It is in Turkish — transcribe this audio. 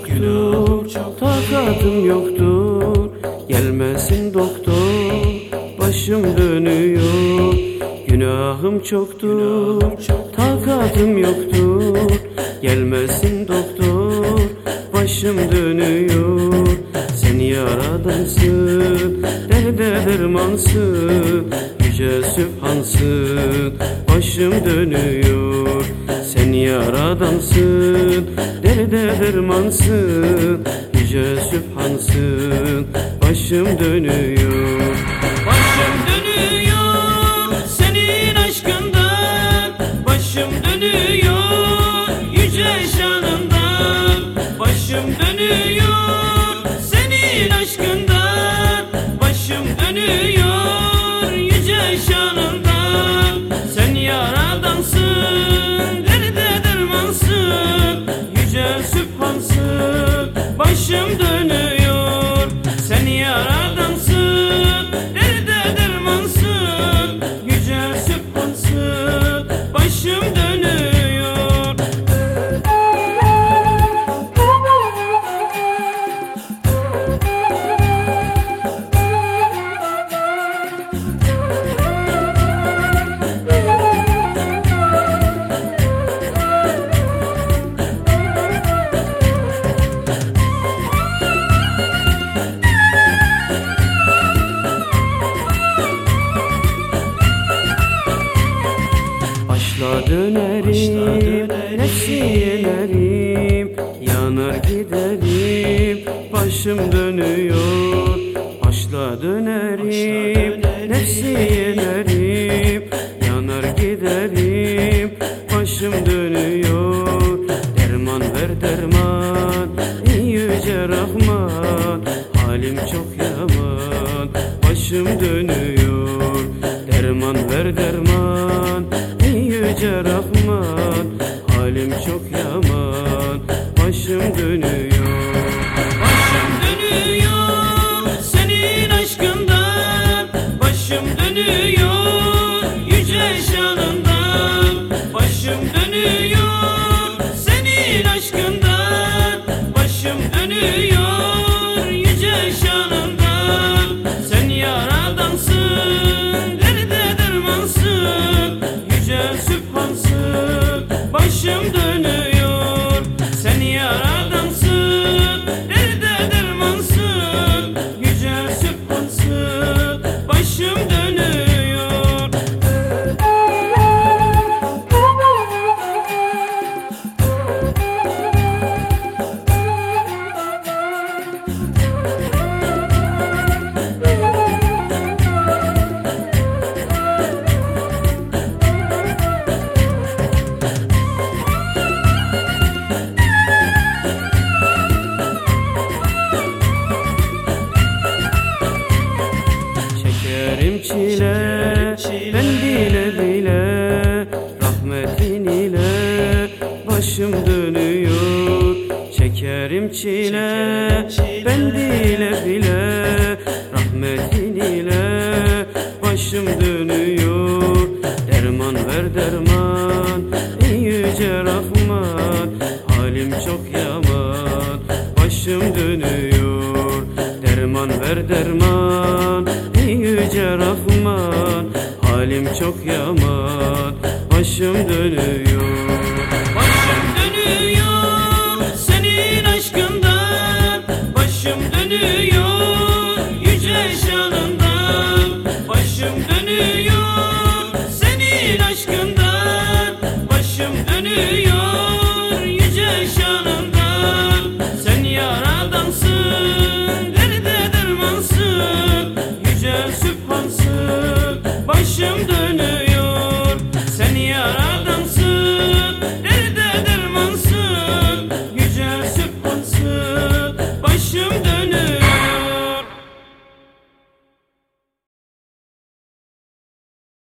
Günahım çoktur, takatım yoktur. Gelmesin doktor, başım dönüyor. Günahım çoktur, takatım yoktur. Gelmesin doktor, başım dönüyor. Sen yaradansın, derde dermansın. Yüce sübhansın, başım dönüyor. Sen yaradansın, derde dermansın Yüce sübhansın, başım dönüyor Başla dönerim, nefsi yenerim Yanar giderim, başım dönüyor. Başla dönerim, nefsi yenerim Yanar giderim, başım dönüyor. Derman ver derman, yüce Rahman Halim çok yaman, başım dönüyor. Derman ver derman, ey yüce Rahman Halim çok yaman, başım dönüyor ben bile bile Rahmetin ile başım dönüyor. Çekerim çile, ben bile bile Rahmetin ile başım dönüyor. Derman ver derman, ey yüce Rahman. Halim çok yaman, başım dönüyor. Derman ver derman, yüce Rahman Halim çok yaman, başım dönüyor